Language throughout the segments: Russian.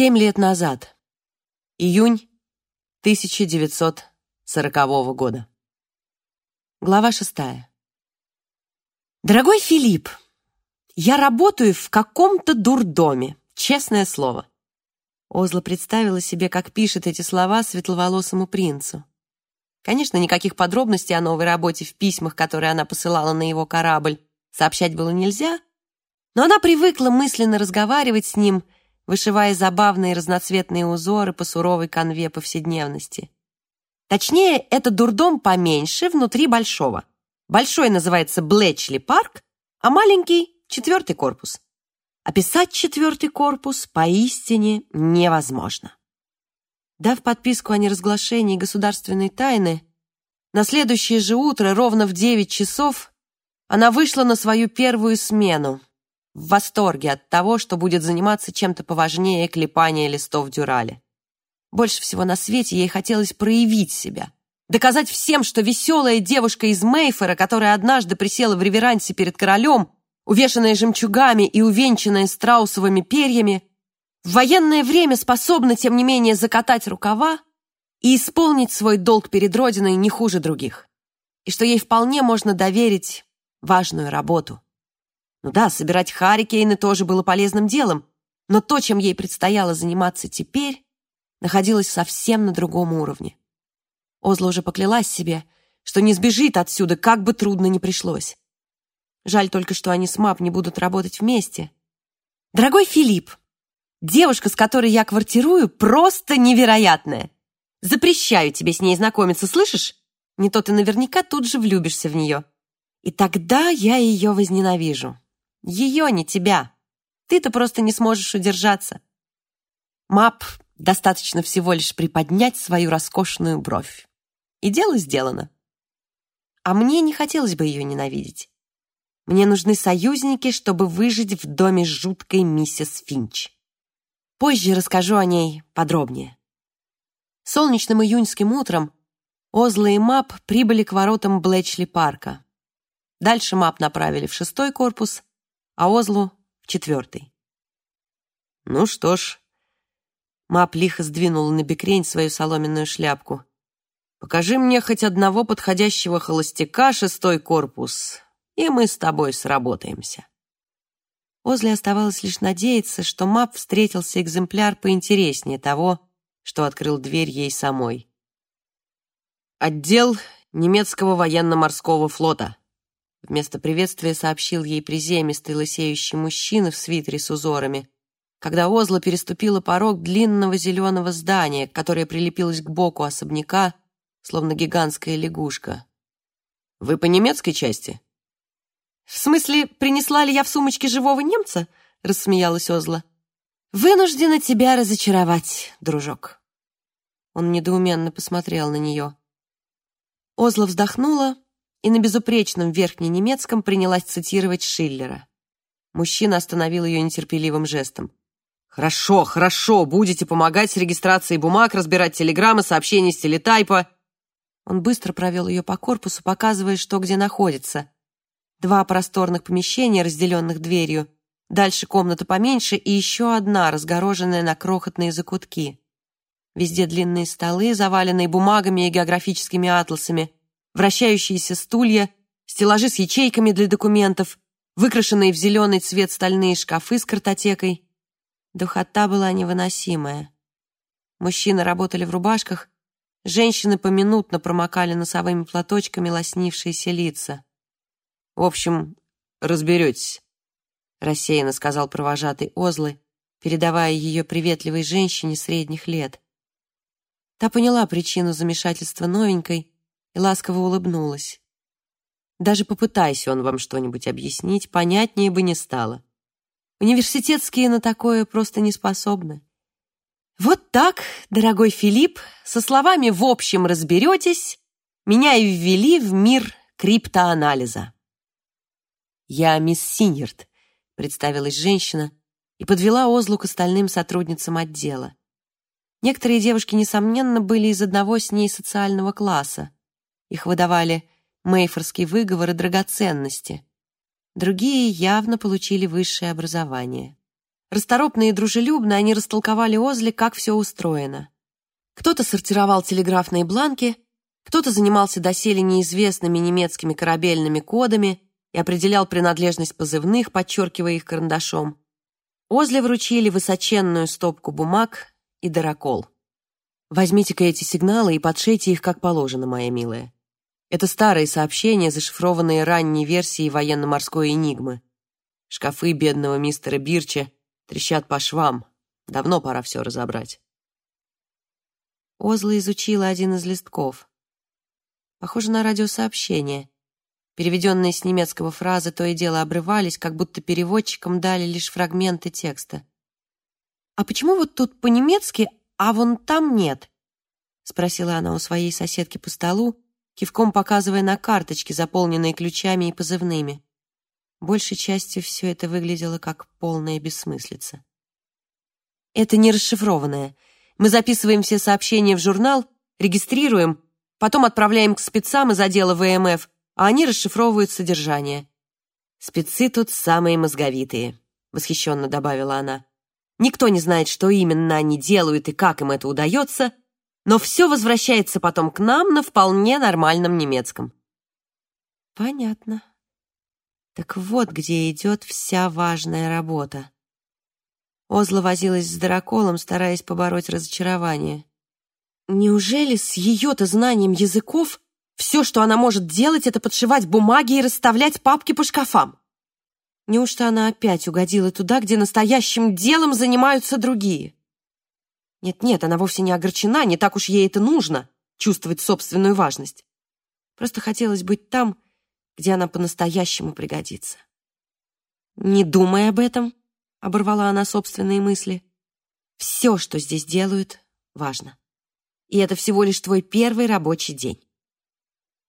Семь лет назад. Июнь 1940 года. Глава шестая. Дорогой Филипп, я работаю в каком-то дурдоме, честное слово. Озла представила себе, как пишет эти слова светловолосому принцу. Конечно, никаких подробностей о новой работе в письмах, которые она посылала на его корабль, сообщать было нельзя, но она привыкла мысленно разговаривать с ним, вышивая забавные разноцветные узоры по суровой конве повседневности. Точнее, это дурдом поменьше внутри большого. Большой называется Блэчли парк, а маленький — четвертый корпус. Описать четвертый корпус поистине невозможно. Дав подписку о неразглашении государственной тайны, на следующее же утро, ровно в девять часов, она вышла на свою первую смену, в восторге от того, что будет заниматься чем-то поважнее клепания листов дюрали. Больше всего на свете ей хотелось проявить себя, доказать всем, что веселая девушка из Мейфера, которая однажды присела в реверансе перед королем, увешанная жемчугами и увенчанная страусовыми перьями, в военное время способна, тем не менее, закатать рукава и исполнить свой долг перед Родиной не хуже других, и что ей вполне можно доверить важную работу. Ну да, собирать харикейны тоже было полезным делом, но то, чем ей предстояло заниматься теперь, находилось совсем на другом уровне. Озла уже поклялась себе, что не сбежит отсюда, как бы трудно ни пришлось. Жаль только, что они с Мап не будут работать вместе. «Дорогой Филипп, девушка, с которой я квартирую, просто невероятная. Запрещаю тебе с ней знакомиться, слышишь? Не то ты наверняка тут же влюбишься в нее. И тогда я ее возненавижу. Ее, не тебя. Ты-то просто не сможешь удержаться. Мап достаточно всего лишь приподнять свою роскошную бровь. И дело сделано. А мне не хотелось бы ее ненавидеть. Мне нужны союзники, чтобы выжить в доме жуткой миссис Финч. Позже расскажу о ней подробнее. Солнечным июньским утром Озла и Мап прибыли к воротам Блэчли парка. Дальше Мап направили в шестой корпус, а Озлу — в четвертый. Ну что ж, Мап лихо сдвинул на бекрень свою соломенную шляпку. Покажи мне хоть одного подходящего холостяка, шестой корпус, и мы с тобой сработаемся. Озле оставалось лишь надеяться, что Мап встретился экземпляр поинтереснее того, что открыл дверь ей самой. «Отдел немецкого военно-морского флота», Вместо приветствия сообщил ей приземистый лысеющий мужчина в свитере с узорами, когда Озла переступила порог длинного зеленого здания, которое прилепилось к боку особняка, словно гигантская лягушка. «Вы по немецкой части?» «В смысле, принесла ли я в сумочке живого немца?» — рассмеялась Озла. «Вынуждена тебя разочаровать, дружок». Он недоуменно посмотрел на нее. Озла вздохнула и на безупречном верхненемецком принялась цитировать Шиллера. Мужчина остановил ее нетерпеливым жестом. «Хорошо, хорошо, будете помогать с регистрацией бумаг, разбирать телеграммы, сообщения с телетайпа». Он быстро провел ее по корпусу, показывая, что где находится. Два просторных помещения, разделенных дверью, дальше комната поменьше и еще одна, разгороженная на крохотные закутки. Везде длинные столы, заваленные бумагами и географическими атласами, вращающиеся стулья, стеллажи с ячейками для документов, выкрашенные в зеленый цвет стальные шкафы с картотекой. Духота была невыносимая. Мужчины работали в рубашках, женщины поминутно промокали носовыми платочками лоснившиеся лица. «В общем, разберетесь», — рассеянно сказал провожатый Озлы, передавая ее приветливой женщине средних лет. Та поняла причину замешательства новенькой и ласково улыбнулась. Даже попытайся он вам что-нибудь объяснить, понятнее бы не стало. Университетские на такое просто не способны. Вот так, дорогой Филипп, со словами «в общем разберетесь» меня и ввели в мир криптоанализа. «Я мисс Синьерт», — представилась женщина и подвела Озлу к остальным сотрудницам отдела. Некоторые девушки, несомненно, были из одного с ней социального класса. Их выдавали мейфорский выговор и драгоценности. Другие явно получили высшее образование. Расторопно и дружелюбно они растолковали Озли, как все устроено. Кто-то сортировал телеграфные бланки, кто-то занимался доселе неизвестными немецкими корабельными кодами и определял принадлежность позывных, подчеркивая их карандашом. Озли вручили высоченную стопку бумаг и дырокол. Возьмите-ка эти сигналы и подшейте их как положено, моя милая. Это старые сообщения, зашифрованные ранней версией военно-морской «Энигмы». Шкафы бедного мистера Бирча трещат по швам. Давно пора все разобрать. Озла изучила один из листков. Похоже на радиосообщение. Переведенные с немецкого фразы то и дело обрывались, как будто переводчикам дали лишь фрагменты текста. «А почему вот тут по-немецки, а вон там нет?» — спросила она у своей соседки по столу, кивком показывая на карточки, заполненные ключами и позывными. Большей частью все это выглядело как полная бессмыслица. «Это не расшифрованное», мы записываем все сообщения в журнал, регистрируем, потом отправляем к спецам из отдела ВМФ, а они расшифровывают содержание. «Спецы тут самые мозговитые», — восхищенно добавила она. «Никто не знает, что именно они делают и как им это удается, но все возвращается потом к нам на вполне нормальном немецком». «Понятно. Так вот, где идет вся важная работа». Озла возилась с драколом, стараясь побороть разочарование. Неужели с ее-то знанием языков все, что она может делать, это подшивать бумаги и расставлять папки по шкафам? Неужто она опять угодила туда, где настоящим делом занимаются другие? Нет-нет, она вовсе не огорчена, не так уж ей это нужно, чувствовать собственную важность. Просто хотелось быть там, где она по-настоящему пригодится. Не думай об этом, — оборвала она собственные мысли. «Все, что здесь делают, важно. И это всего лишь твой первый рабочий день.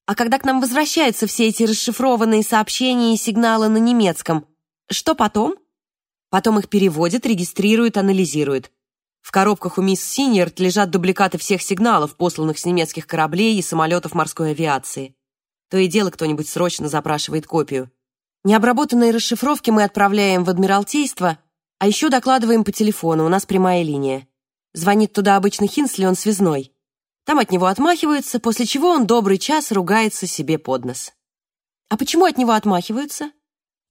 А когда к нам возвращаются все эти расшифрованные сообщения и сигналы на немецком, что потом? Потом их переводят, регистрируют, анализируют. В коробках у мисс Синьерт лежат дубликаты всех сигналов, посланных с немецких кораблей и самолетов морской авиации. То и дело кто-нибудь срочно запрашивает копию. Необработанные расшифровки мы отправляем в Адмиралтейство, а еще докладываем по телефону, у нас прямая линия. Звонит туда обычно Хинсли, он связной. Там от него отмахиваются, после чего он добрый час ругается себе под нос. А почему от него отмахиваются?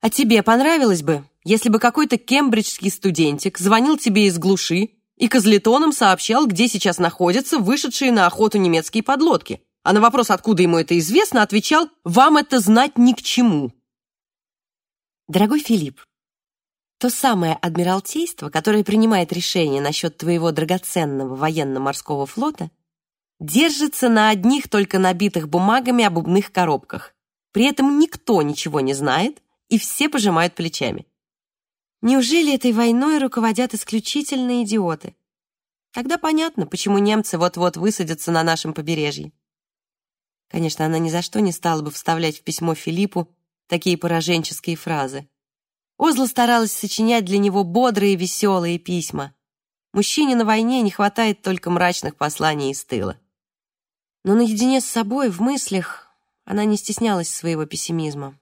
А тебе понравилось бы, если бы какой-то кембриджский студентик звонил тебе из глуши и козлетоном сообщал, где сейчас находятся вышедшие на охоту немецкие подлодки, а на вопрос, откуда ему это известно, отвечал «Вам это знать ни к чему». Дорогой Филипп, то самое Адмиралтейство, которое принимает решение насчет твоего драгоценного военно-морского флота, держится на одних только набитых бумагами обувных коробках. При этом никто ничего не знает, и все пожимают плечами. Неужели этой войной руководят исключительно идиоты? Тогда понятно, почему немцы вот-вот высадятся на нашем побережье. Конечно, она ни за что не стала бы вставлять в письмо Филиппу такие пораженческие фразы. Озла старалась сочинять для него бодрые веселые письма. Мужчине на войне не хватает только мрачных посланий из тыла. Но наедине с собой, в мыслях, она не стеснялась своего пессимизма.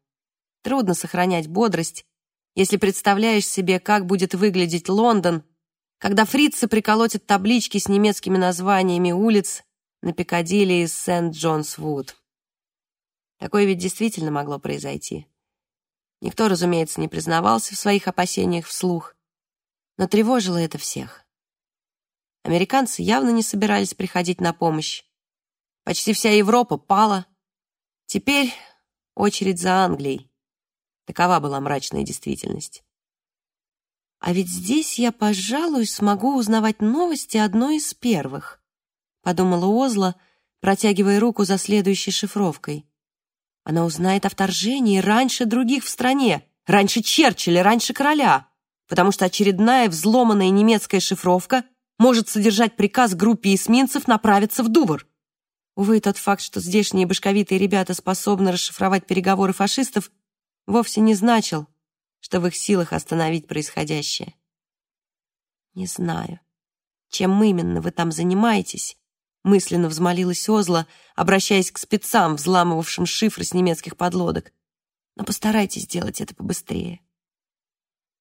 Трудно сохранять бодрость, если представляешь себе, как будет выглядеть Лондон, когда фрицы приколотят таблички с немецкими названиями улиц на Пикадилли и Сент-Джонс-Вуд. Такое ведь действительно могло произойти. Никто, разумеется, не признавался в своих опасениях вслух, но тревожило это всех. Американцы явно не собирались приходить на помощь. Почти вся Европа пала. Теперь очередь за Англией. Такова была мрачная действительность. А ведь здесь я, пожалуй, смогу узнавать новости одной из первых, подумала Озла, протягивая руку за следующей шифровкой. Она узнает о вторжении раньше других в стране, раньше Черчилля, раньше короля, потому что очередная взломанная немецкая шифровка может содержать приказ группе эсминцев направиться в Дувр. Увы, тот факт, что здешние башковитые ребята способны расшифровать переговоры фашистов, вовсе не значил, что в их силах остановить происходящее. Не знаю, чем именно вы там занимаетесь, мысленно взмолилась Озла, обращаясь к спецам, взламывавшим шифры с немецких подлодок. Но постарайтесь сделать это побыстрее.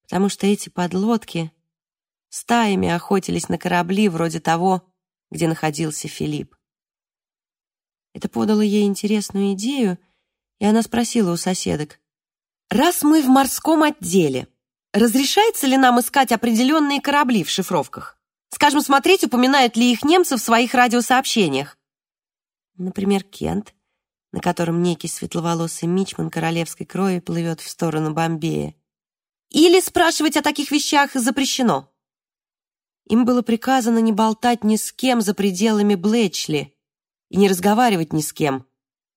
Потому что эти подлодки стаями охотились на корабли вроде того, где находился Филипп. Это подало ей интересную идею, и она спросила у соседок, «Раз мы в морском отделе, разрешается ли нам искать определенные корабли в шифровках? Скажем, смотреть, упоминают ли их немцы в своих радиосообщениях?» Например, Кент, на котором некий светловолосый мичман королевской крови плывет в сторону Бомбея. Или спрашивать о таких вещах запрещено. Им было приказано не болтать ни с кем за пределами Блэчли и не разговаривать ни с кем,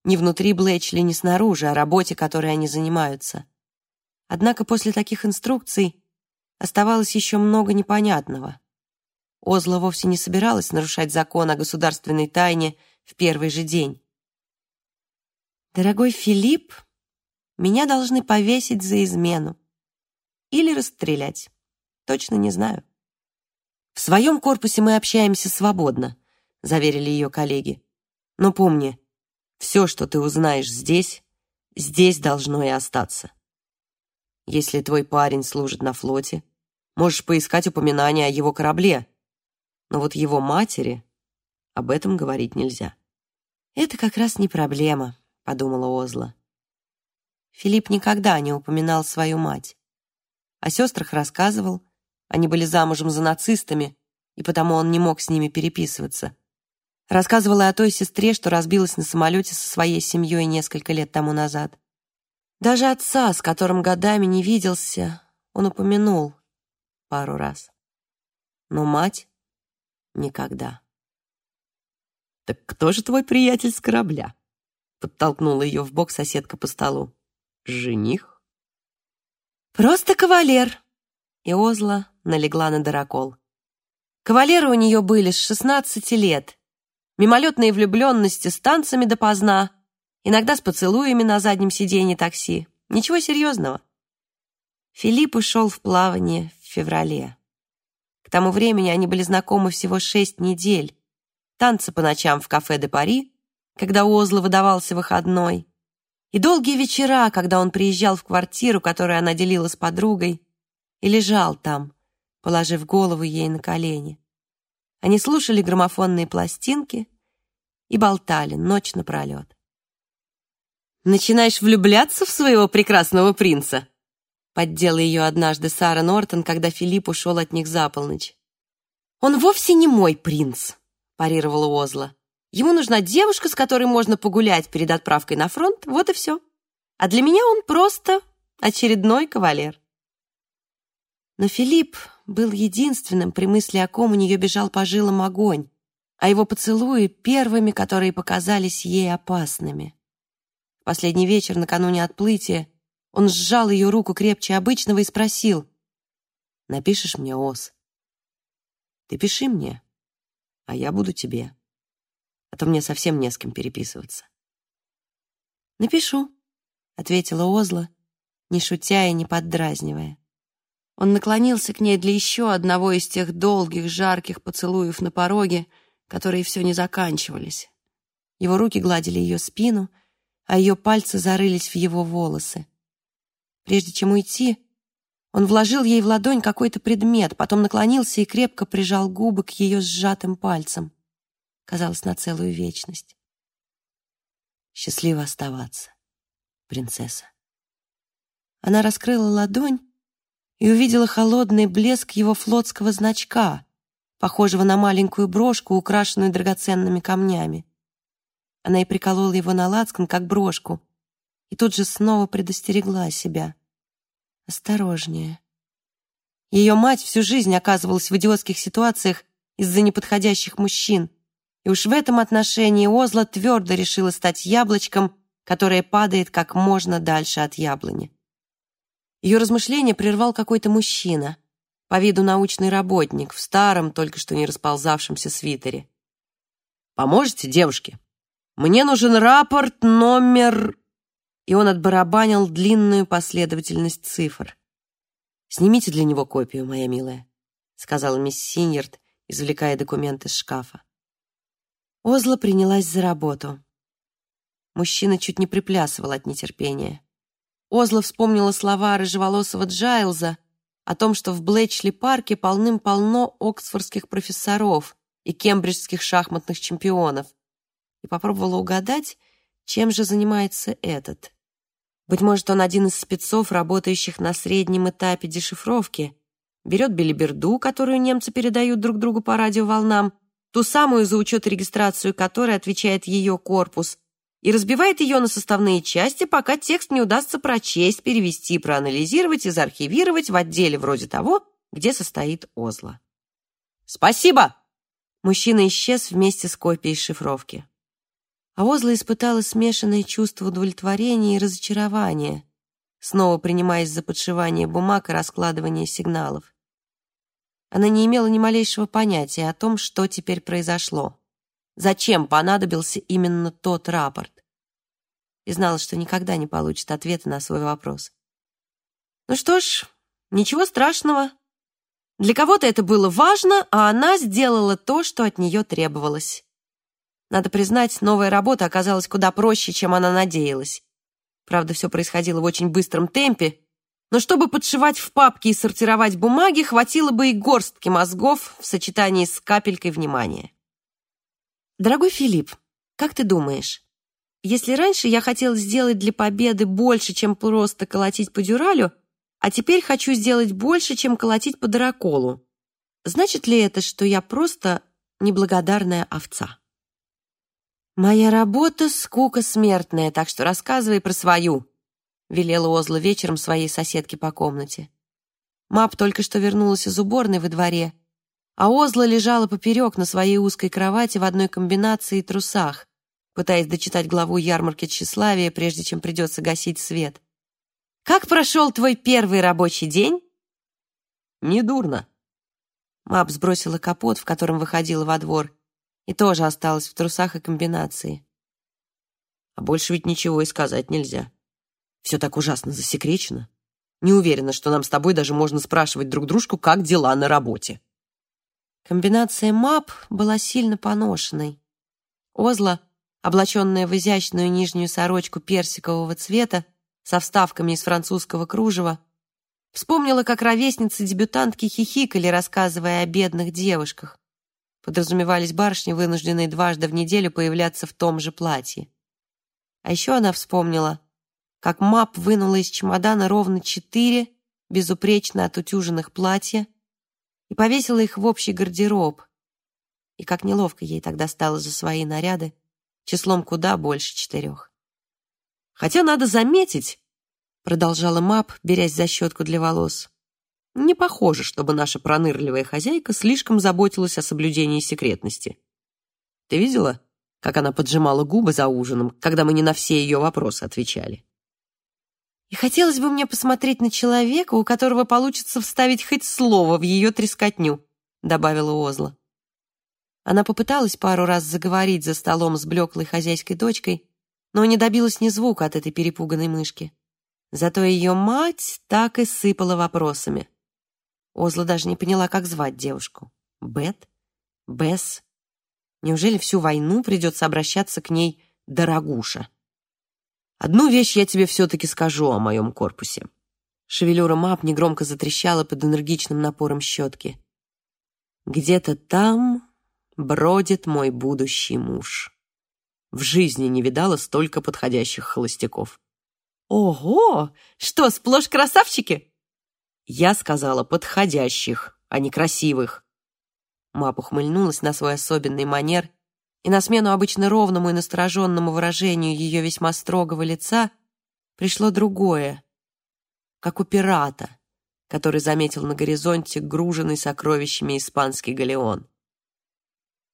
ни внутри Блэчли, ни снаружи, о работе, которой они занимаются. Однако после таких инструкций оставалось еще много непонятного. Озла вовсе не собиралась нарушать закон о государственной тайне в первый же день. «Дорогой Филипп, меня должны повесить за измену или расстрелять. Точно не знаю. В своем корпусе мы общаемся свободно, заверили ее коллеги. Но помни, все, что ты узнаешь здесь, здесь должно и остаться. Если твой парень служит на флоте, можешь поискать упоминания о его корабле. Но вот его матери об этом говорить нельзя. Это как раз не проблема, подумала Озла. Филипп никогда не упоминал свою мать. О сестрах рассказывал, они были замужем за нацистами, и потому он не мог с ними переписываться. Рассказывала о той сестре, что разбилась на самолете со своей семьей несколько лет тому назад. Даже отца, с которым годами не виделся, он упомянул пару раз. Но мать — никогда. «Так кто же твой приятель с корабля?» Подтолкнула ее в бок соседка по столу. «Жених?» «Просто кавалер!» И Озла налегла на дырокол. Кавалеры у нее были с шестнадцати лет. Мимолетные влюбленности с танцами допоздна, иногда с поцелуями на заднем сиденье такси. Ничего серьезного. Филипп ушел в плавание в феврале. К тому времени они были знакомы всего шесть недель. Танцы по ночам в кафе де Пари, когда у Озла выдавался выходной, и долгие вечера, когда он приезжал в квартиру, которую она делила с подругой, и лежал там, положив голову ей на колени. Они слушали граммофонные пластинки и болтали ночь напролет. «Начинаешь влюбляться в своего прекрасного принца?» Поддела ее однажды Сара Нортон, когда Филипп ушел от них за полночь. «Он вовсе не мой принц», — парировала Озла. «Ему нужна девушка, с которой можно погулять перед отправкой на фронт, вот и все. А для меня он просто очередной кавалер». Но Филипп был единственным, при мысли о ком у нее бежал по жилам огонь, а его поцелуи — первыми, которые показались ей опасными. В последний вечер, накануне отплытия, он сжал ее руку крепче обычного и спросил, «Напишешь мне, Ос? Ты пиши мне, а я буду тебе, а то мне совсем не с кем переписываться». «Напишу», — ответила Озла, не шутя и не поддразнивая. Он наклонился к ней для еще одного из тех долгих, жарких поцелуев на пороге, которые все не заканчивались. Его руки гладили ее спину, а ее пальцы зарылись в его волосы. Прежде чем уйти, он вложил ей в ладонь какой-то предмет, потом наклонился и крепко прижал губы к ее сжатым пальцам. Казалось, на целую вечность. Счастливо оставаться, принцесса. Она раскрыла ладонь, и увидела холодный блеск его флотского значка, похожего на маленькую брошку, украшенную драгоценными камнями. Она и приколола его на лацкан, как брошку, и тут же снова предостерегла себя. Осторожнее. Ее мать всю жизнь оказывалась в идиотских ситуациях из-за неподходящих мужчин, и уж в этом отношении Озла твердо решила стать яблочком, которое падает как можно дальше от яблони. Ее размышления прервал какой-то мужчина, по виду научный работник, в старом, только что не расползавшемся свитере. «Поможете, девушки? Мне нужен рапорт номер...» И он отбарабанил длинную последовательность цифр. «Снимите для него копию, моя милая», — сказала мисс Синьерд, извлекая документ из шкафа. Озла принялась за работу. Мужчина чуть не приплясывал от нетерпения. Озла вспомнила слова рыжеволосого Джайлза о том, что в Блэчли-парке полным-полно оксфордских профессоров и кембриджских шахматных чемпионов, и попробовала угадать, чем же занимается этот. Быть может, он один из спецов, работающих на среднем этапе дешифровки, берет билиберду, которую немцы передают друг другу по радиоволнам, ту самую, за учет регистрацию которой отвечает ее корпус, и разбивает ее на составные части, пока текст не удастся прочесть, перевести, проанализировать и заархивировать в отделе вроде того, где состоит Озла. «Спасибо!» Мужчина исчез вместе с копией шифровки. А Озла испытала смешанные чувства удовлетворения и разочарования, снова принимаясь за подшивание бумаг и раскладывание сигналов. Она не имела ни малейшего понятия о том, что теперь произошло. Зачем понадобился именно тот рапорт? И знала, что никогда не получит ответа на свой вопрос. Ну что ж, ничего страшного. Для кого-то это было важно, а она сделала то, что от нее требовалось. Надо признать, новая работа оказалась куда проще, чем она надеялась. Правда, все происходило в очень быстром темпе, но чтобы подшивать в папки и сортировать бумаги, хватило бы и горстки мозгов в сочетании с капелькой внимания. Дорогой Филипп, как ты думаешь, если раньше я хотел сделать для победы больше, чем просто колотить по дюралю, а теперь хочу сделать больше, чем колотить по драколу, значит ли это, что я просто неблагодарная овца? Моя работа — скука смертная, так что рассказывай про свою, велела Озла вечером своей соседке по комнате. Мап только что вернулась из уборной во дворе, а Озла лежала поперек на своей узкой кровати в одной комбинации и трусах, пытаясь дочитать главу ярмарки тщеславия, прежде чем придется гасить свет. «Как прошел твой первый рабочий день?» «Недурно». Мап сбросила капот, в котором выходила во двор, и тоже осталась в трусах и комбинации. А больше ведь ничего и сказать нельзя. Все так ужасно засекречено. Не уверена, что нам с тобой даже можно спрашивать друг дружку, как дела на работе. Комбинация мап была сильно поношенной. Озла, облаченная в изящную нижнюю сорочку персикового цвета со вставками из французского кружева, вспомнила, как ровесницы-дебютантки хихикали, рассказывая о бедных девушках. Подразумевались барышни, вынужденные дважды в неделю появляться в том же платье. А еще она вспомнила, как Мап вынула из чемодана ровно четыре безупречно отутюженных платья и повесила их в общий гардероб. И как неловко ей тогда стало за свои наряды, числом куда больше четырех. «Хотя надо заметить», — продолжала Мап, берясь за щетку для волос, «не похоже, чтобы наша пронырливая хозяйка слишком заботилась о соблюдении секретности. Ты видела, как она поджимала губы за ужином, когда мы не на все ее вопросы отвечали?» И хотелось бы мне посмотреть на человека, у которого получится вставить хоть слово в ее трескотню», — добавила Озла. Она попыталась пару раз заговорить за столом с блеклой хозяйской дочкой, но не добилась ни звука от этой перепуганной мышки. Зато ее мать так и сыпала вопросами. Озла даже не поняла, как звать девушку. Бет? Бесс? Неужели всю войну придется обращаться к ней «дорогуша»? Одну вещь я тебе все-таки скажу о моем корпусе. Шевелюра Мап негромко затрещала под энергичным напором щетки. Где-то там бродит мой будущий муж. В жизни не видала столько подходящих холостяков. Ого! Что, сплошь красавчики? Я сказала подходящих, а не красивых. Мап ухмыльнулась на свой особенный манер и на смену обычно ровному и настороженному выражению ее весьма строгого лица пришло другое, как у пирата, который заметил на горизонте груженный сокровищами испанский галеон.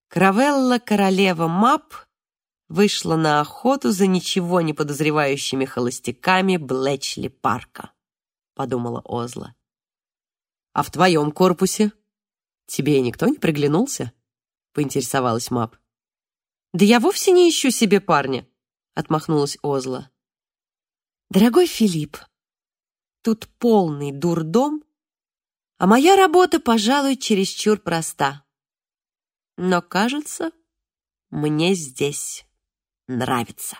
Кравелла, королева Мап, вышла на охоту за ничего не подозревающими холостяками Блэчли парка, подумала Озла. «А в твоем корпусе? Тебе никто не приглянулся?» — поинтересовалась Мап. «Да я вовсе не ищу себе парня», — отмахнулась Озла. «Дорогой Филипп, тут полный дурдом, а моя работа, пожалуй, чересчур проста. Но, кажется, мне здесь нравится».